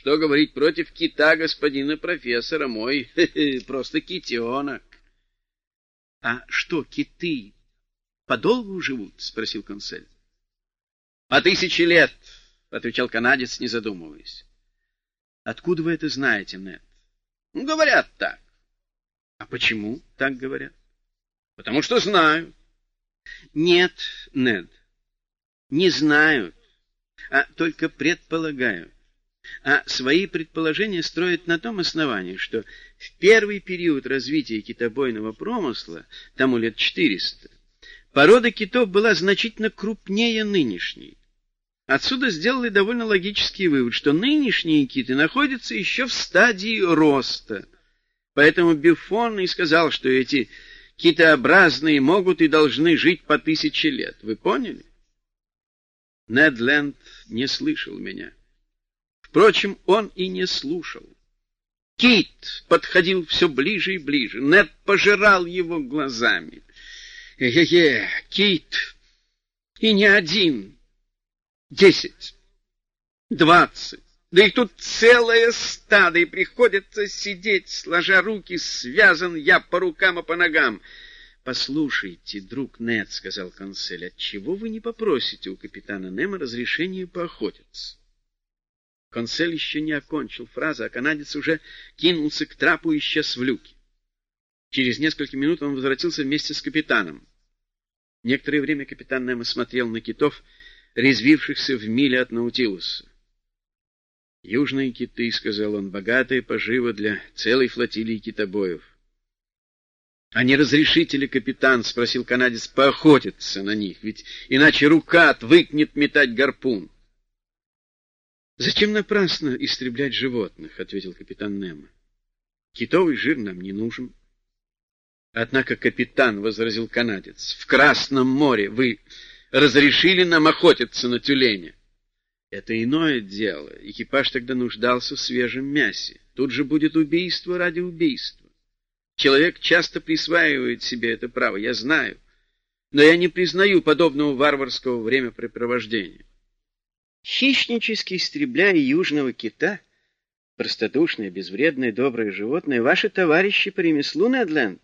что говорить против кита господина профессора, мой просто китенок. — А что, киты подолгу живут? — спросил консель. — По тысячи лет, — отвечал канадец, не задумываясь. — Откуда вы это знаете, Нед? — Говорят так. — А почему так говорят? — Потому что знаю. — Нет, Нед, не знают, а только предполагают а свои предположения строят на том основании, что в первый период развития китобойного промысла, тому лет 400, порода китов была значительно крупнее нынешней. Отсюда сделали довольно логический вывод, что нынешние киты находятся еще в стадии роста. Поэтому Бифон и сказал, что эти китообразные могут и должны жить по тысяче лет. Вы поняли? Нед Ленд не слышал меня. Впрочем, он и не слушал. Кит подходил все ближе и ближе. Нед пожирал его глазами. Е-е-е, Кит! И не один. Десять. Двадцать. Да и тут целое стадо, и приходится сидеть, сложа руки, связан я по рукам и по ногам. — Послушайте, друг Нед, — сказал консель, — отчего вы не попросите у капитана Немо разрешения поохотиться? Консель еще не окончил фразы, а канадец уже кинулся к трапу и исчез в люке. Через несколько минут он возвратился вместе с капитаном. Некоторое время капитан Немо смотрел на китов, резвившихся в миле от Наутилуса. «Южные киты», — сказал он, — «богатая пожива для целой флотилии китобоев». «А не разрешите ли, капитан, — спросил канадец, — поохотиться на них? Ведь иначе рука отвыкнет метать гарпун». «Зачем напрасно истреблять животных?» — ответил капитан Немо. «Китовый жир нам не нужен». «Однако, капитан, — возразил канадец, — в Красном море вы разрешили нам охотиться на тюленя». «Это иное дело. Экипаж тогда нуждался в свежем мясе. Тут же будет убийство ради убийства. Человек часто присваивает себе это право, я знаю. Но я не признаю подобного варварского времяпрепровождения. Хищнически истребляя южного кита, простодушное, безвредное, доброе животное, ваши товарищи по ремеслу, Недленд,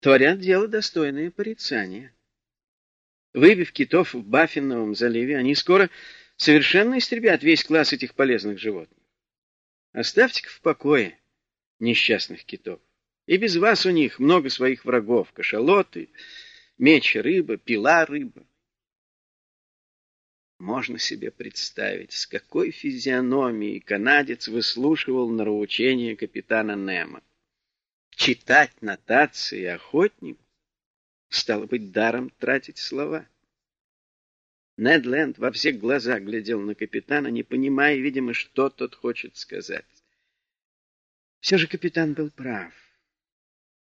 творят дело достойное порицания. Выбив китов в Баффиновом заливе, они скоро совершенно истребят весь класс этих полезных животных. Оставьте-ка в покое несчастных китов. И без вас у них много своих врагов — кашалоты, меч рыба, пила рыба. Можно себе представить, с какой физиономией канадец выслушивал нравоучение капитана Немо. Читать нотации охотник стало быть даром тратить слова. Нед Ленд во все глаза глядел на капитана, не понимая, видимо, что тот хочет сказать. Все же капитан был прав.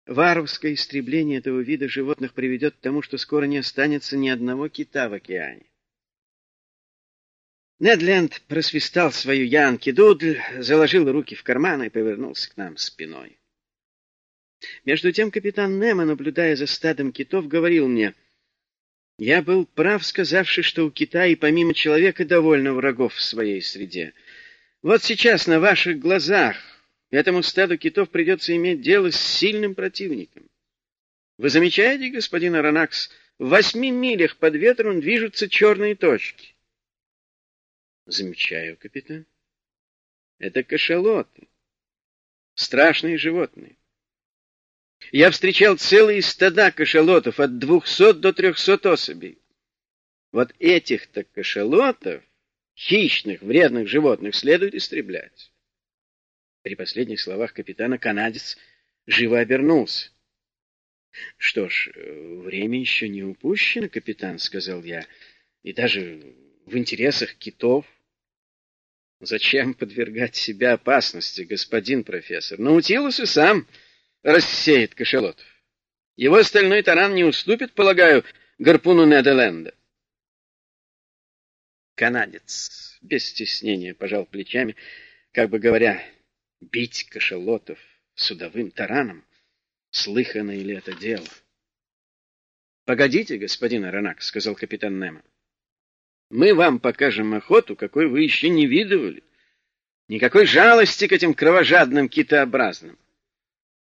Варварское истребление этого вида животных приведет к тому, что скоро не останется ни одного кита в океане. Недленд просвистал свою Янки-дудль, заложил руки в карманы и повернулся к нам спиной. Между тем капитан Немо, наблюдая за стадом китов, говорил мне, «Я был прав, сказавший, что у кита и помимо человека довольно врагов в своей среде. Вот сейчас на ваших глазах этому стаду китов придется иметь дело с сильным противником. Вы замечаете, господин Аронакс, в восьми милях под ветром движутся черные точки». Замечаю, капитан. Это кашалоты. Страшные животные. Я встречал целые стада кашалотов от двухсот до трехсот особей. Вот этих-то кашалотов, хищных, вредных животных, следует истреблять. При последних словах капитана канадец живо обернулся. — Что ж, время еще не упущено, капитан, — сказал я, — и даже в интересах китов. Зачем подвергать себя опасности, господин профессор? Наутилус и сам рассеет кашалотов. Его остальной таран не уступит, полагаю, гарпуну Неделенда. Канадец без стеснения пожал плечами, как бы говоря, бить кашалотов судовым тараном, слыхано ли это дело? — Погодите, господин Аронак, — сказал капитан Немо. Мы вам покажем охоту, какой вы еще не видывали. Никакой жалости к этим кровожадным китообразным.